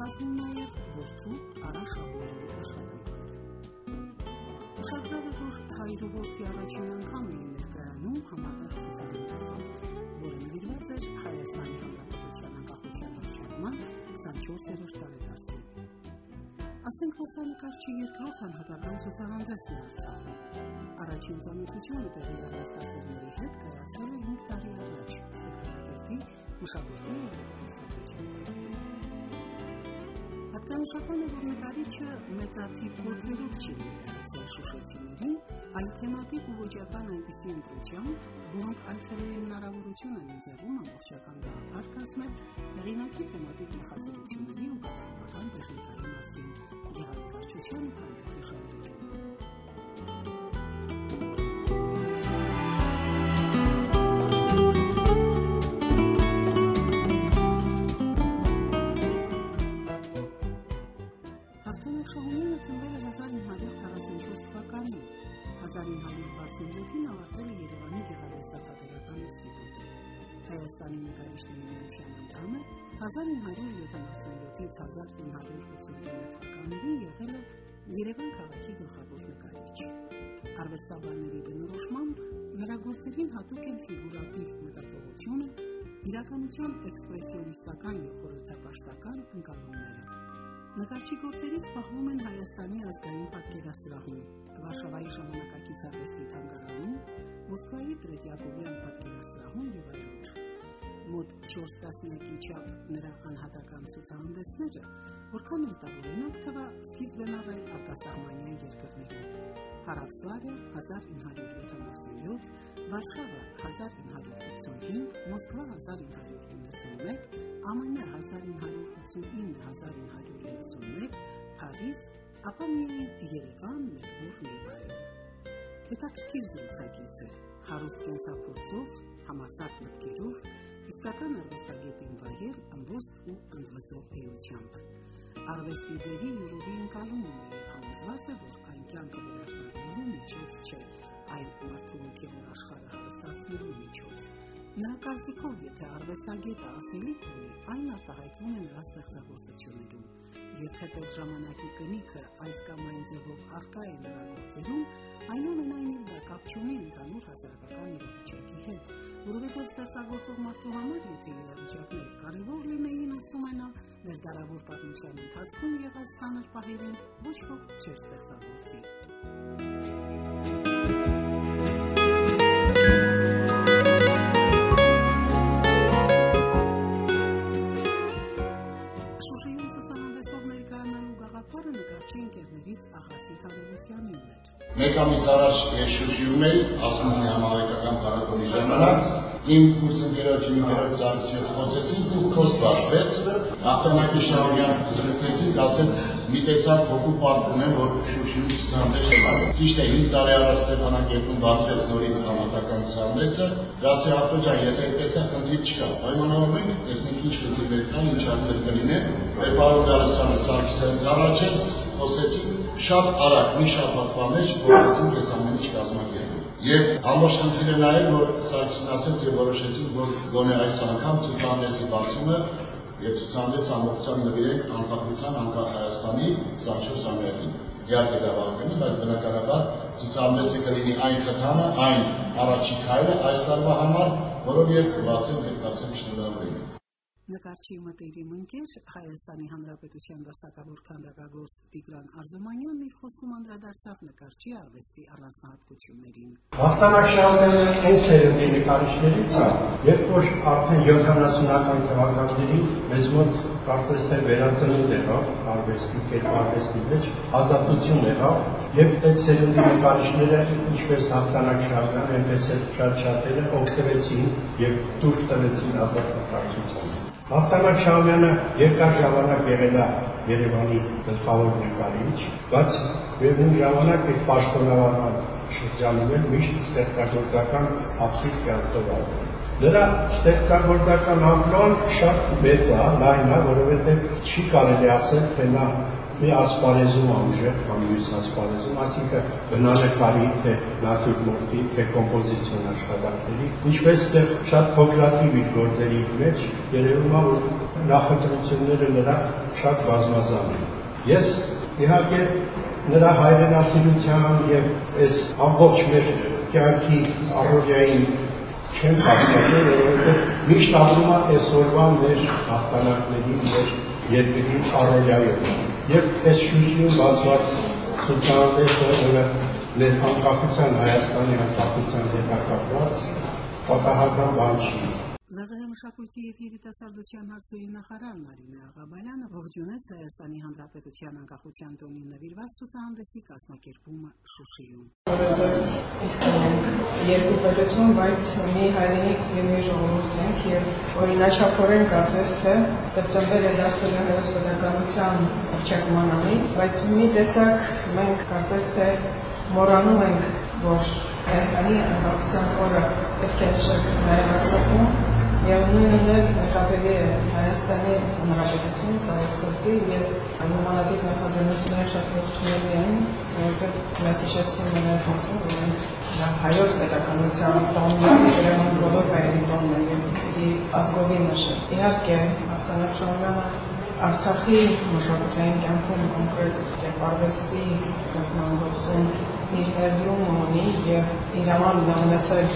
կազմում նաև որդու արախավորի աշխարհը։ Շահրավը, որ հայրուորդի առաջին անգամ էին ներկայանում համատեղ ծանցանությասում, որը նվիրված էր Հայաստանի Հանրապետության անկախության հաշվարման 24-րդ տարեդարձին։ Ասենք հոսանկարչի երկրորդ հանրապետական ցուցահանդեսն անցավ։ Առաջին ծանոթությունը տեղի առած դասերների հետ կայացել է 5 տարի առաջ, Ստեփանակերտի մշակույթի ու Հատկանշական է, որ նկարիչը մեծաթիվ գործերով չի ներկայացել շուշեցիներին, այլ թեմատիկ ու ոճական այնպիսի ընտրությամբ, որոնք այցելուի հնարավորություն են ընձեռում ամբողջական գաղափար կազմել հեղինակի թեմատիկ նախասիրությունների ու կատարողական տեխնիկայի մասին, գեղանկարչության ու քանդակի 1977-ից 1989 թվականներին եղել է Երևան քաղաքի գլխավոր նկարիչ։ Արվեստաբանների բնորոշմամբ նրա գործերին հատուկ են ֆիգուրատիվ մտածողությունը, իրականության էքսպրեսիոնիստական եւ խորհրդապաշտական ընկալումները։ Նկարչի գործերից պահվում են Հայաստանի ազգային պատկերասրահում, Վարշավայի ժամանակակից արվեստի թանգարանում, Մոսկվայի Տրետյակովյան պատկերասրահում եւ այլուր։ Մոտ 4 տասնյակի չափ նրա անհատական ցուցահանդեսները, որքան էլ տարօրինակ թվա, սկիզբ են առել արտասահմանյան երկրներում։ Հարավսլավիա 1977, Վարշավա 1985, Մոսկվա 1991, ԱՄՆ 1989-1991, Փարիզ, ապա միայն Երևան, եւ այլն։ Հետաքրքիր զրուցակից է, հարուստ կենսափորձով, համասարք մտքերով, իսկական արվեստագետին վայել ըմբոստ ու ընդվզող էությամբ։ Արվեստի դերի յուրովի ընկալում ունի համոզված է, որ այն կյանքը վերարտադրելու միջոց չէ, այլ մարդու ոգևոր աշխարհը հարստացնելու միջոց։ Նրա կարծիքով, եթե արվեստագետը ասելիք ունի, այն արտահայտվում է նրա ստեղծագործություններում։ Եվ թեպետ ժամանակի կնիքը այս կամ այն ձևով արկա է նրա գործերում, այնուամենայնիվ դա կապ չունի ընդհանուր հասարակական իրավիճակի հետ, որովհետև ստեղծագործող մարդու համար, եթե իրավիճակները կարևոր լինեին, ասում նա, ներդարավոր պատմության ընթացքում եղած ցաներ պահերին ոչ ոք չէր ստեղծագործի։ Մեկ ամիս առաջ ես Շուշիում էի, ասում եմ համահայկական փառատոնի ժամանակ, իմ կուրսընկերոջ իմ ընկերոջ Սարգսի հետ խոսեցինք ու խոսք բացվեց, Ախտանակի Շահումյան զրուցեցինք, ասեց մի տեսակ հոգու պարկ ունեմ, որ Շուշիում ցուցահանդես եմ արել։ Ճիշտ է 5 տարի առաջ Ստեփանակերտում բացվեց նորից համատական ցուցահանդեսը, դասի Ախտո ջան, եթե այդպես է, խնդիր չկա։ Պայմանավորվենք, տեսնենք ինչ խնդիրներ կան, ինչ հարցեր կլինեն։ Մեր պարոն Գալստյանը Սարգսյանը առաջեց, խոսեցինք շատ արագ մի շաբաթվա մեջ փորձեցինք այս ամեն ինչ կազմակերպել։ Եվ ամբողջ խնդիրը նա էր, որ Սարգսին ասեց եւ որոշեցինք, որ գոնե այս անգամ ցուցահանդեսի բացումը եւ ցուցահանդես ամբողջությամբ նվիրենք անկախության անկախ Հայաստանի 24 ամյակին։ Իհարկե դա վարկանի, բայց բնականաբար ցուցահանդեսը կլինի այն խթանը, այն առաջի քայլը այս տարվա համար, որով եւ կբացենք ներկայացում շնորհավորենք։ Նկարչի մտերիմ ընկեր Հայաստանի Հանրապետության վաստակավոր քանդակագործ Տիգրան Արզումանյանն իր խոսքում անդրադարձավ նկարչի արվեստի առանձնահատկություններին։ Շահումյանը այն սերնդի նկարիչներից է, երբ որ արդեն 70-ական թվականներին մեզ մոտ կարծես թե վերածնունդ եղավ արվեստի կերպարվեստի մեջ, ազատություն եղավ եւ այդ սերնդի նկարիչները ինչպես Շահումյանը, այնպես էլ շատ շատերը օգտվեցին եւ դուրս տվեցին ազատ նկարչությանը։ Շահումյանը երկար ժամանակ եղել է Երևանի գլխավոր նկարիչ, բայց միևնույն ժամանակ իր պաշտոնավարման շրջանում էլ միշտ ստեղծագործական ակտիվ կյանքով ապրել։ Նրա ստեղծագործական ամպլոան շատ մեծ է, լայն է, որովհետև չի կարելի ասել, թե նա մի ասպարեզում ուժեղ կամ մյուս ասպարեզում, այսինքն բնանկարի, թե նատյուրմորտի, թե կոմպոզիցիոն աշխատանքների, ինչպես ստեղ շատ փոքրատիվ իր գործերի մեջ երևում է, որ նախընտրությունները նրա շատ բազմազան են։ Ես իհարկե նրա հայրենասիրության եւ այս ամբողջ մեր կյանքի առօրյային չեմ հասկացել, որովհետեւ միշտ ապրում է այսօրվա մեր հաղթանակների մեր երկրի առօրյայով։ Եվ այս շուրջին բացված ցուցահանդեսը, որը մեր անկախության Հայաստանի անկախության հետ կապված պատահական բան չի։ մշակույթի եւ երիտասարդության հարցերի նախարար Մարինա Աղաբալյանը ողջունեց Հայաստանի Հանրապետության անկախության տոնին նվիրված ցուցահանդեսի կազմակերպումը Շուշիում։ երկու պետություն, բայց մի հայրենիք եւ մի ժողովուրդ ենք եւ օրինաչափորեն կարծես թե սեպտեմբերը դարձել է հայոց պետականության հռչակման ամիս, բայց մի տեսակ մենք կարծես թե մոռանում ենք, որ Հայաստանի անկախության օրը պետք է նշել նաև Արցախում եւ նույնն էլ նկատելի է Հայաստանի Հանրապետություն, Սարսափի եւ այնումանադիր նախաձեռնություններ շատ ողջունելի են, որովհետեւ մեզ հիշեցնում են այն ֆակտը, որ դա հայոց պետականության տոնն է, դրան բոլոր հայերի տոնն է եւ պիտի ազգովի նշել։ Իհարկե, Ախտանակ Շահյանը Արցախի մշակութային կյանքում կոնկրետ եւ արվեստի կազմակերպում իր ներդրում ունի եւ իր համար ունեցել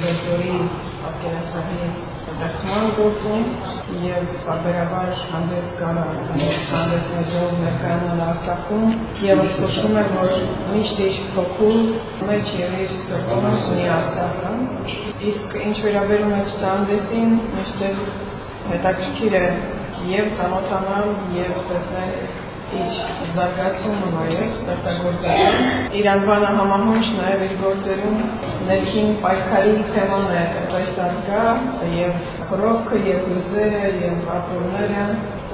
Բերձորի պատկերասրահի ստեղծման գործում եւ տարբերաբար հանդես գալ հանդեսներով ներկայանալ Արցախում եւ ասում եմ որ միշտ իր հոգու մեջ եւ իր սրտում ունի Արցախը իսկ ինչ վերաբերում է ցուցահանդեսին միշտ հետաքրքիր է եւ ծանոթանալ եւ տեսնել իր զարգացումը նաև ստեղծագործական։ Իր անվանը համահունչ նաև իր գործերում ներքին պայքարի թեման է տեսարկա եւ խրովքը եւ հույզերը եւ ապուրները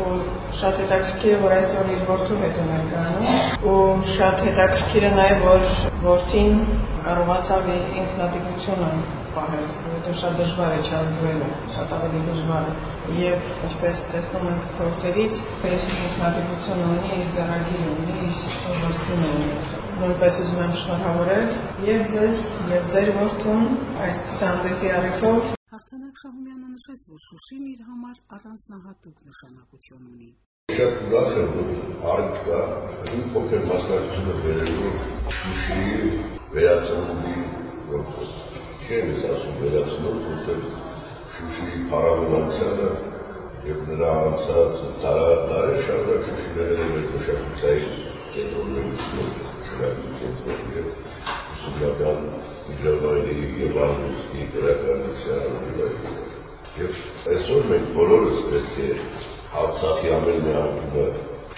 ու շատ հետաքրքիր է որ այսօր իր որդու հետ է ներկայանում ու շատ հետաքրքիր է նաև որ որդին կարողացավ ինքնատիպությունը պահել, որովհետև շատ դժվար է չազգվելը, շատ ավելի դժվար է։ Եվ ինչպես տեսնում ենք գործերից, ես ինքնատիպություն ունի, իր ձեռագիր ունի, իր որդին ունի։ Նույնպես ուզում եմ շնորհավորել եւ ձեզ եւ ձեր որդուն այս ցուցահանդեսի առիթով Հաղթանակ Շահումյանը նշեց, որ Շուշին իր համար առանձնահատուկ նշանակություն ունի։ Շատ ուրախ եմ, որ արդ կա իմ փոքր մասնակցությունը վերելու Շուշիի վերածնունդի գործով։ Չեմ ես ասում վերացնող, որտեղ Շուշիի փառավորանցյալը եւ նրա անցած տարածքները շարունակ Շուշիները մեր մշակութային կենտրոններից շրջանի կենտրոն եւ ուսումնական միջավայրի եւ արվեստի գրականության Եվ այսօր մենք բոլորս պետք է Արցախի ամեն մի անկյունը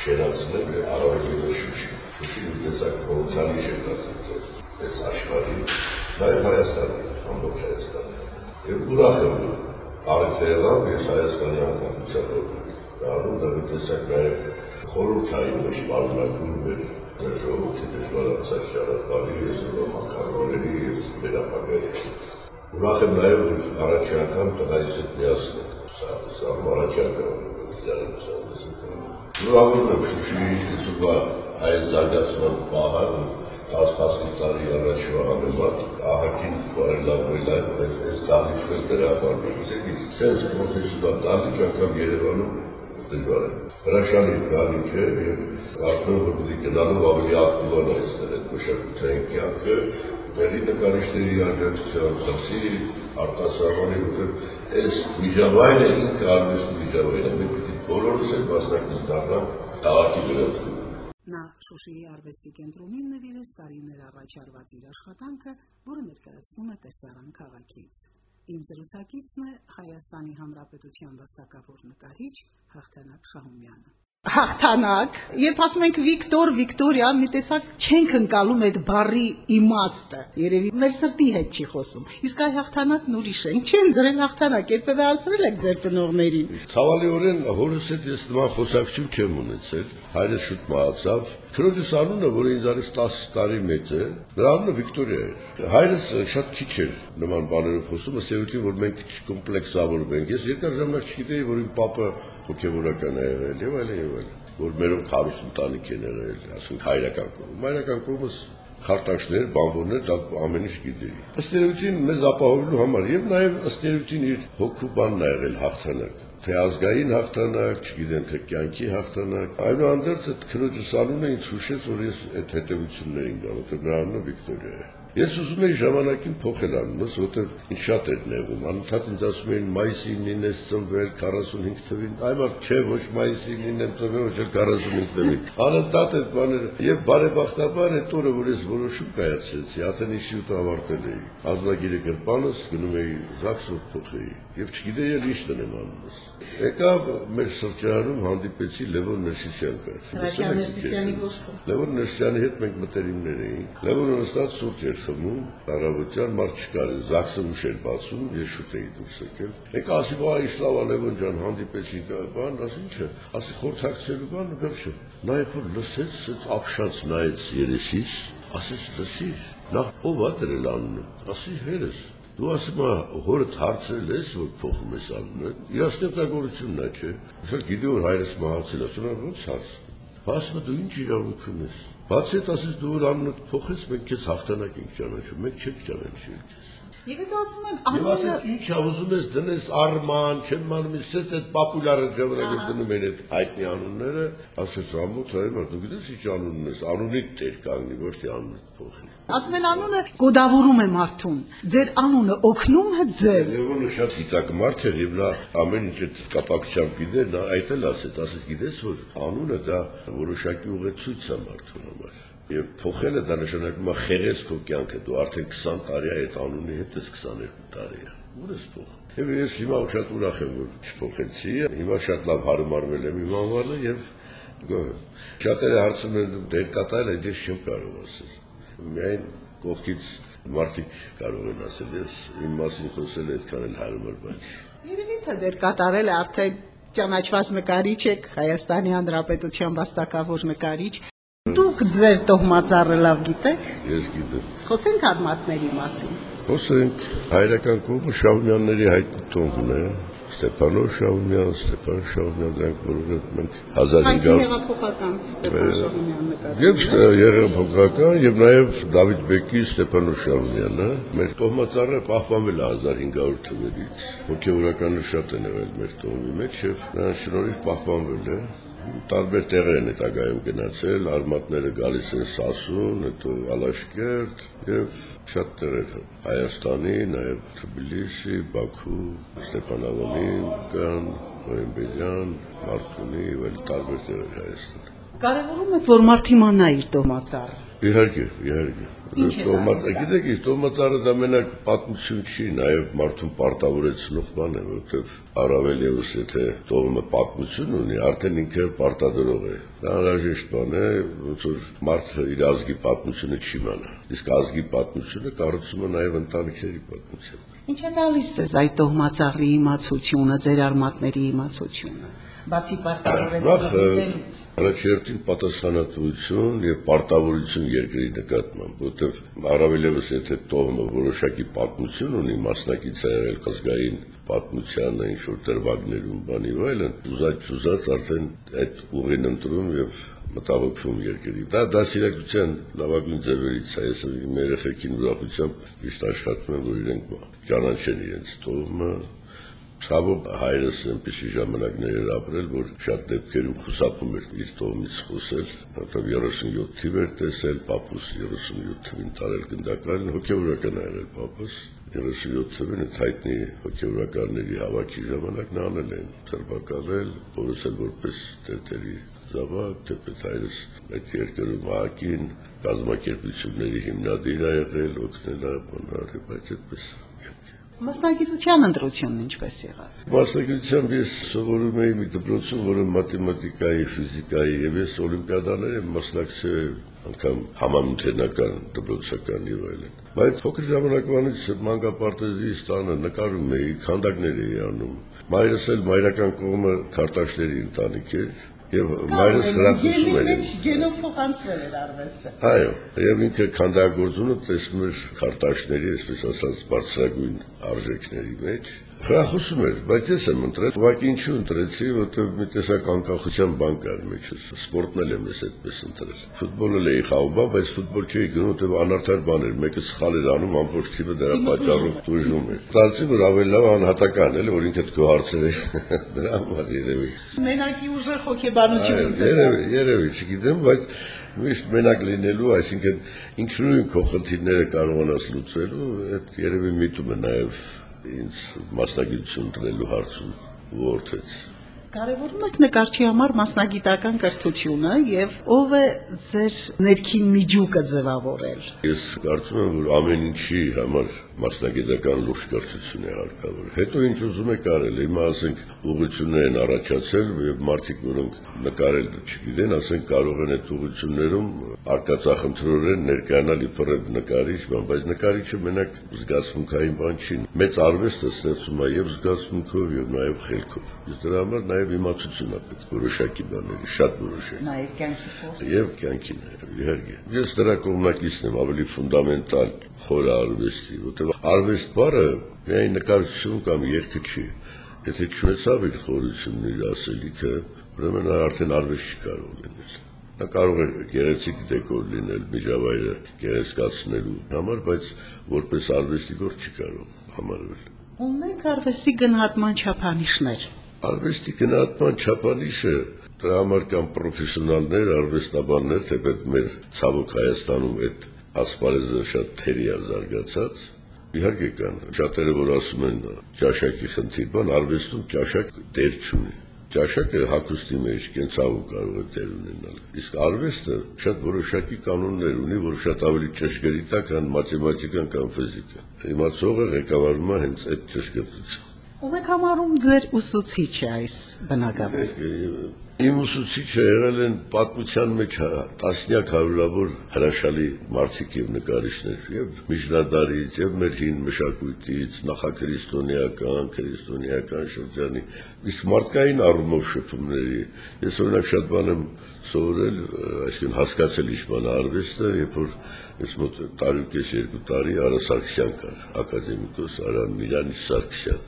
շերացնել առավել Շուշի։ Շուշի մի տեսակ խորհրդանիշ է դարձել այս աշխարհի, նաև Հայաստանի։ Եվ ուրախ եմ, արիթ եղավ ես Հայաստանի անկախության օրոք։ Դառնում դա տեսակ նաև խորհրդային մեջ պարունակում մեր ժողովրդի դժվարացած շարատալի ես ու մակարոների ես վերապագայի։ Ուրախ եմ նաև, առաջի անգամ տղայիս հետ միասին սա առաջի անգամ Ուրախում եմ Շուշիի 50-ա այս զարգացման պահը 10-15 տարի առաջվա համեմատ ահագին բարելավվել է այս դահլիճը դրապարվում։ Սենց պրոֆեսիոնալ դահլիճ անգամ Երևանում դժվար է։ Հրաշալի դահլիճ է եւ կարծում եմ որ պիտի գնալով ավելի ակտիվան է այստեղ այդ մշակութային կյանքը տեղի նկարիչների աջակցության խսի արտասահմանի որտեղ այս միջավայրը ինքը արվեստի միջավայր է մենք պիտի բոլորս էլ մասնակից դառնանք քաղաքի վերածում Նա Շուշիի արվեստի կենտրոնին նվիրեց տարիներ առաջ արված իր աշխատանքը, որը ներկայացնում է տեսարան քաղաքից։ Իմ զրուցակիցն է Հայաստանի Հանրապետության վաստակավոր նկարիչ Հաղթանակ Շահումյանը հաղթանակ, երբ ասում ենք Վիկտոր, Վիկտորիա, մի տեսակ չենք ընկալում այդ բառի իմաստը։ Երևի մեր սրտի հետ չի խոսում։ Իսկ այ հաղթանակն ուրիշ է։ Ինչ են դրել հաղթանակ, երբևէ ասրել եք ձեր ծնողներին։ Ցավալիորեն հորս հետ ես նման խոսակցություն չեմ ունեցել։ Հայրս շուտ մահացավ։ Քրոջս անունը, որ ինձ արից 10 տարի մեծ է, նրա անունը Վիկտորիա է։ Հայրս շատ քիչ էր նման բաներով խոսում, էության, որ մենք կոմպլեքսավորում ենք։ Ես երկար ժամանակ չգիտեի, որ իմ papa հոգևորական է եղել եւ այլն եւ այլն որ մերոնք հարուստ ընտանիք են եղել, ասենք հայրական կողմ։ Հայրական կողմս քարտաշներ, բանվորներ, դա ամեն ինչ գիտեի։ Ըստ էության մեզ ապահովելու համար եւ նաեւ ըստ էության իր հոգու բանն ա եղել հաղթանակ։ թե ազգային հաղթանակ, չգիտեմ թե կյանքի հաղթանակ։ Այնուհանդերձ այդ քրոջս անունը ինձ հուշեց, որ ես այդ հետևություններին գա, որտեղ նրա անունը Վիկտորիա է։ Ես ուզում եի ժամանակին փոխել անունս, որտեղ ինձ շատ էր նեղում։ Անընդհատ ինձ ասում էին մայիսի 9-ին ես ծնվել 45 թվին։ Այ մարդ չէ, ոչ մայիսի 9-ին եմ ծնվել, ոչ էլ 45 թվին։ Անընդհատ այդ բաները եւ բարեբախտաբար այդ օրը, որ ես որոշում կայացրեցի, արդեն ինստիտուտը ավարտել էի։ Ազնագիրը գրպանս գնում էի ԶԱԳՍ փոխեի եւ չգիտեի էլ ինչ տնեմ անունս։ Եկավ մեր սրճարանում հանդիպեցի Լևոն Ներսիսյան կար։ Ներսիսյանի Լևոն Ներսյանի հետ մենք մտերիմներ էինք։ Լևոնը նստած սուրճ էր խմում, առավոտյան մարդ չկար, զաքսը ուշ էր բացում, ես շուտ էի դուրս եկել։ Եկա ասի, «Վայ, ինչ լավ է Լևոն ջան, հանդիպեցինք, բան, ասի ինչ է»։ Ասի խորհրդակցելու բանը վերջը։ Նայեք որ լսեց, այդ ապշած նայեց երեսից, ասեց լսիր, նախ ով է դրել անունը։ Ասի հերս։ Դու ասում ես հորդ հարցրել ես որ փոխում ես անունը։ Իր ստեղծագործությունն է, չէ։ Ահա գիտի որ հայրս մահացել է, ասում ոնց հարց։ Ասում դու ինչ իրավունք ունես։ Բացի այդ ասես դու որ անունը փոխես, մենք քեզ հաղթանակ ենք ճանաչում, մենք չենք ճանաչել քեզ։ Եվ այդ ասում Եվ անունը ասես ինչ ա ուզում ես դնես Արման, չեմ մանում իսեց այդ պոպուլյարը ժամանակ դնում են այդ հայտնի անունները, ասես ամոթ այ մա դու գիտես ինչ անուն ունես, անունիդ տեր կանգնի, ոչ թե անունդ փոխի։ ասում են անունը գոդավորում է մարդուն։ Ձեր անունը օգնում է ձեզ։ Լևոնը շատ դիտակ մարդ էր եւ նա ամեն ինչ այդ կապակցությամբ գիտեր, նա այդ էլ ասեց, ասեց գիտես որ անունը դա որոշակի ուղեցույց է մարդու համար։ Եվ փոխելը դա նշանակում է խեղես քո կյանքը, դու արդեն 20 տարի է այդ անունի հետ ես 22 տարի է։ Ուր ես փոխ։ Եվ ես հիմա շատ ուրախ եմ որ չփոխեցի, հիմա շատ լավ հարմարվել եմ իմ անվանը եւ Շատերը հարցում են դեր կատարել ես, ես չեմ կարող ասել։ Միայն կողքից մարդիկ կարող են ասել, ես իմ մասին խոսել այդքան էլ հարմար բան չի։ Երևի թե դեր կատարել արդեն ճանաչված նկարիչ եք, Հայաստանի Հանրապետության վաստակավոր նկարիչ։ Դուք ձեր տոհմածառը լավ գիտեք։ Ես գիտեմ։ Խոսենք արմատների մասին։ Խոսենք հայրական կողմը Շահումյանների հայտնի տոհմն է։ Ստեփանով Շահումյան, Ստեփան Շահումյան, դրանք բոլորը մենք Հայտնի 1500 հեղափոխական Ստեփան Շահումյան նկարիչ։ Եվ եղեղափոխական եւ նաեւ Դավիթ Բեկի Ստեփանով Շահումյանը մեր տոհմածառը պահպանվել է 1500 թվերից։ Հոգեորականը շատ են եղել մեր տոհմի մեջ եւ նրանց շնորհիվ պահպանվել է տարբեր տեղեր են հետագայում գնացել, արմատները գալիս են Սասուն, հետո Ալաշկերտ եւ շատ տեղեր Հայաստանի, նաեւ Թբիլիսի, Բաքու, Ստեփանավանի, կան, Նոյեմբերյան, Մարտունի եւ այլ տարբեր տեղեր Հայաստանում։ Կարևորում եք, որ մարդ իմանա իր տոհմածառը։ Իհարկե, իհարկե։ Ինչ է Տոմաց, դա, գիտեք, ինչ տոմածառը դա մենակ պատմություն չի, նաև մարդուն պարտավորեցնող բան է, որովհետև առավել եւս եթե տողմը պատմություն ունի, արդեն ինքը պարտադրող է։ Դա անհրաժեշտ բան է, ոնց որ մարդը իր ազգի պատմությունը չի իմանա։ Իսկ ազգի պատմությունը կառուցում է նաև ընտանիքների պատմություն։ Ինչ է տալիս ձեզ այդ տոհմածառի իմացությունը, ձեր արմատների իմացությունը։ Բացի պարտավորեցնելուց։ առաջերտին պատասխանատվություն եւ պարտավորություն երկրի նկատմամբ, որովհետեւ առավելևս եթե տողմը որոշակի պատմություն ունի, մասնակից է եղել ազգային պատմությանը, ինչ որ դրվագներում, բանի ու այլն, ուզած ուզած արդեն այդ ուղին ընտրում եւ մտահոգվում երկրի։ Դա դասիրակության լավագույն ձևերից է։ Ես իմ երեխեքին ուրախությամբ ճիշտ աշխատում եմ, որ իրենք ճանաչեն իրենց տողմը, Ցավոք հայրս այնպեսի ժամանակներ էր ապրել, որ շատ դեպքերում խուսափում էր իր տողմից խոսել, որտեղ 37 թիվ էր տեսել, papas 37 թվին տարել գնդակարին, հոգեորական է եղել papas 37 թվին այդ հայտնի հոգեորականների հավաքի ժամանակ նա անել են ծրբակալել, որսել որպես տերտերի զավակ, թեպետ հայրս այդ երկրում ահագին կազմակերպությունների հիմնադիր է եղել, օգնել է բանալ, բայց այդպես Մասնագիտության ընտրությունն ինչպես եղավ։ Մասնագիտությամբ ես սովորում էի մի դպրոցում, որը մաթեմատիկայի, ֆիզիկայի եւ ես օլիմպիադաներ եմ մասնակցել անգամ համանութենական, դպրոցական եւ այլն։ Բայց փոքր ժամանակվանից մանկապարտեզի ստանը նկարում էի, քանդակներ էի անում։ Մայրս էլ մայրական կողմը քարտաշների ընտանիք էր եւ մայրս հրախուսում էր։ ինձ։ գենով փոխանցվել էր արվեստը։ Այո, եւ ինքը քանդակգործությունը տեսնում էր քարտաշների, այսպես ասած, բարձրագույն արժեքների մեջ, Խրախուսում էր, բայց ես եմ ընտրել։ Ուղղակի ինչու ընտրեցի, որովհետև մի տեսակ անկախության բան կար մեջս։ Սպորտն էլ եմ ես այդպես ընտրել։ Ֆուտբոլը էի խաղում, բայց ֆուտբոլ չէի գնում, որովհետև անարդար բան էր։ Մեկը սխալ էր անում, ամբողջ թիմը դրա պատճառով դժում էր։ Ստացի, որ ավելի լավ անհատական էլ, որ ինքդ քո հարցերը դրա համար երևի։ Մենակի ուժեղ հոգեբանությունից է։ Երևի, երևի, չգիտեմ, բայց միշտ մենակ լինելու, այսինքն ինքնուրույն քո խնդիրները կարողանաս լուծելու, այդ երևի միտում է նաև ինձ մասնագիտություն տրելու հարցում ողորթեց։ Կարևորում եք նկարչի համար մասնագիտական կրթությունը եւ ով է ձեր ներքին միջուկը ձևավորել։ Ես կարծում եմ, որ ամեն ինչի համար մասնագիտական լուրջ կրթություն է հարկավոր։ Հետո ինչ ուզում եք արել, հիմա ասենք ուղղություններ են առաջացել եւ մարդիկ, որոնք նկարել չգիտեն, ասենք կարող են այդ ուղղություններում արկածախնդրորեն ներկայանալ իբր նկարիչ, բայց նկարիչը մենակ զգացմունքային բան չի։ Մեծ արվեստը ստեղծում է եւ զգացմունքով եւ նաեւ խելքով։ Իսկ դրա համար նաեւ իմացություն է պետք որոշակի բաների, շատ որոշակի։ Նաեւ կյանքի փորձ։ Եվ կյանքի նաեւ, իհարկե։ Ես դրա կողմնակիցն եմ ավելի ֆունդամենտալ խորը արվեստի, որտեղ արվեստ բառը միայն նկարչություն կամ երգը չի։ Եթե չունեցավ իր խորությունն, իր ասելիքը, ուրեմն արդեն արվեստ չի կարող լինել։ Նա կարող է գեղեցիկ դեկոր լինել, միջավայրը գեղեցկացնելու համար, բայց որպես արվեստի գործ չի կարող համարվել։ Ունենք արվեստի գնահատման չափանիշներ։ Արվեստի գնահատման չափանիշը դրա համար կան պրոֆեսիոնալներ, արվեստաբաններ, թեպետ մեր ցավոք Հայաստանում այդ ասպարեզը շատ թերի է զարգացած։ Իհարկե կան շատերը, որ ասում են ճաշակի խնդիր, բան արվեստում ճաշակ դեր չունի ճաշակը հակոստի մեջ կենցաղում կարող է դեր ունենալ։ Իսկ արվեստը շատ որոշակի կանոններ ունի, որ շատ ավելի ճշգրիտ է, քան մաթեմատիկան կամ ֆիզիկան։ Իմացողը ղեկավարում է հենց այդ ճշգրտությամբ։ Ով եք համարում ձեր ուսուցիչը այս բնակավար։ Իմ ուսուցիչը եղել են պատմության մեջ տասնյակ հարյուրավոր հրաշալի մարդիկ եւ նկարիչներ եւ միջնադարից եւ մեր հին մշակույթից նախաքրիստոնեական, քրիստոնեական շրջանի իսկ մարդկային առումով շփումների ես օրինակ շատ բան եմ սովորել, այսինքն հասկացել ինչ բան արվեստը, երբ որ ես մոտ տարի կես երկու տարի Արա Սարգսյան կար, ակադեմիկոս Արա Միրանիշ Սարգսյան,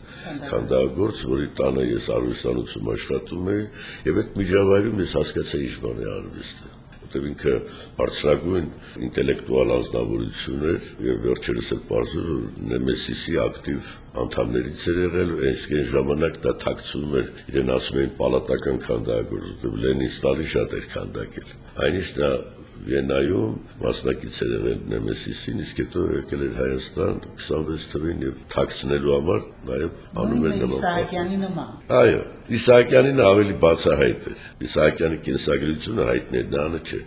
քանդագործ, որի տանը ես արվեստանոցում աշխատում էի, եւ այդ միջավայրում ես հասկացա ինչ բան է արվեստը որտեղ ինքը բարձրագույն ինտելեկտուալ անձնավորություն էր եւ վերջերս էլ բարձր Նեմեսիսի ակտիվ անդամներից էր եղել, այսինքն ժամանակ դա թաքցվում էր, իրեն ասում էին պալատական քանդակագործ, որտեղ Լենին Ստալին շատ էր քանդակել։ Այնիշ նա Վիեննայում մասնակից էր եղել Նեմեսիսին, իսկ հետո եկել էր Հայաստան 26 թվին եւ թաքցնելու համար նաեւ անում էր նման։ Իսահակյանի նման։ Այո, Իսահակյանին ավելի բացահայտ էր։ Իսահակյանի կենսագրությունը հայտնի է, դա չէ։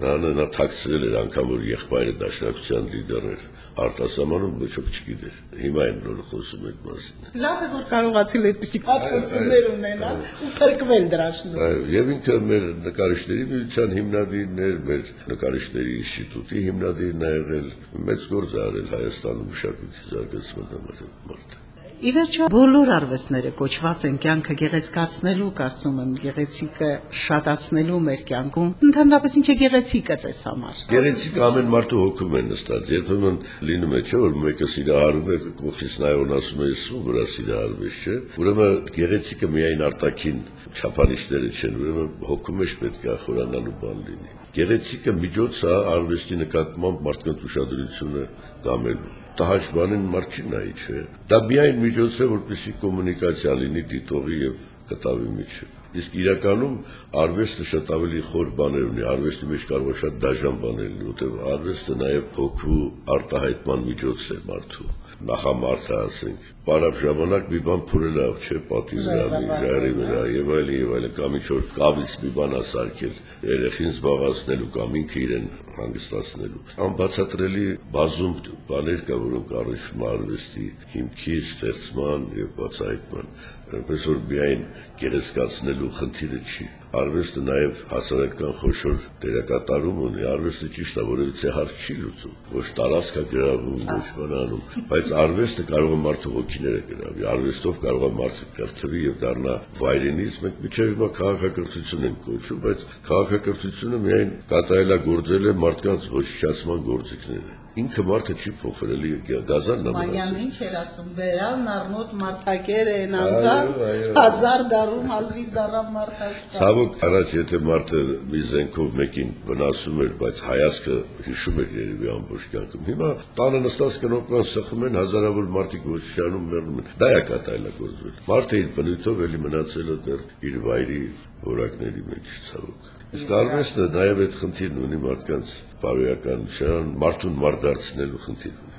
Նա նա թաքցրել էր անգամ որ եղբայրը դաշնակցության լիդեր էր արտասահմանում ոչ ոք չգիտեր։ Հիմա են նոր խոսում այդ մասին։ Լավ է որ կարողացել այդպիսի հատկություններ ունենալ ու փրկվել դրա շնորհիվ։ Այո, եւ ինքը մեր նկարիչների միության հիմնադիրն էր, մեր նկարիչների ինստիտուտի հիմնադիրն է եղել, մեծ գործ արել Հայաստանում մշակույթի զարգացման համար մարդը։ Ի վերջո բոլոր արվեստները կոչված են կյանքը գեղեցկացնելու, կարծում եմ, գեղեցիկը շատացնելու մեր կյանքում։ Ընդհանրապես ինչ է գեղեցիկը ձեզ համար։ Գեղեցիկ ամեն մարդու հոգում է նստած։ Երբեմն լինում է, չէ, որ մեկը սիրահարում է, կողքից նայողն ասում է, «Սու վրա սիրահարվես», չէ։ Ուրեմն գեղեցիկը միայն արտաքին չափանիշները չեն, ուրեմն հոգու մեջ պետք է խորանալու բան լինի։ Գեղեցիկը միջոց է արվեստի նկատմամբ մարդկանց ուշադրությունը կամելու տհաճ մարդ չի նայի, չէ։ Դա միայն միջոց է, որպեսի կոմունիկացիա լինի դիտողի եւ կտավի միջեւ։ Իսկ իրականում արվեստը շատ ավելի խոր բաներ ունի, արվեստի մեջ կարող է շատ դաժան բաներ լինի, որտեղ արվեստը նաև հոգու արտահայտման միջոց է մարդու նախամարդը ասենք բարավ ժամանակ մի բան փորել ավ չէ պատի վրա ժայռի վրա եւ այլն եւ այլն կամ ինչ որ կավից մի բան ասարկել երեխին զբաղացնելու կամ ինքը իրեն հանգստացնելու անբացատրելի բազում բաներ կա որոնք առնչվում արվեստի հիմքի ստեղծման եւ բացահայտման այնպես որ միայն գերեզկացնելու խնդիրը չի արվեստը նաև հասարակական խոշոր դերակատարում ունի, արվեստը ճիշտ է, որևիցե հարց չի լուծում, ոչ տարածք է գրավում, ոչ բանանում, բայց արվեստը կարող է մարդու հոգիները գրավի, արվեստով կարող է մարդը կրթվի եւ դառնա վայրենից, մենք միջև հիմա քաղաքակրթություն ենք կոչում, բայց քաղաքակրթությունը միայն կատարելագործել է մարդկանց ոչնչացման գործիքները։ ինքը մարդը չի փոխվել, էլի գազանն է Մանյանը մնացել։ ինչ էր ասում, վերան առնոտ մարդակեր են այո։ հազար դարում հազիվ դարամ մարդ հասկա։ Ցավոք առաջ եթե մարդը մի զենքով մեկին վնասում էր, բայց հայացքը հիշում էր երևի ամբողջ կյանքում։ Հիմա տանը նստած կնոպկան սխում են հազարավոր մարդիկ ոչնչանում մեռնում են։ Դա է կատարելագործվել։ Մարդը իր բնույթով էլի մնացել է դեռ իր վայրի որակների մեջ, ցավոք։ Իսկ արվեստը նաև այդ խնդիրն ունի մարդկանց բարոյականության, մարդուն մարդ դարձնելու խնդիր ունի։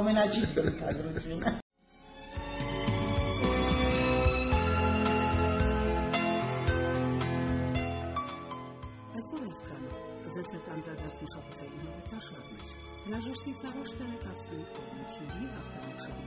Ամենաճիշտ էր։ Հրաժեշտի ցավոք տեղեկացնի կողմիչների հաղթանակշարի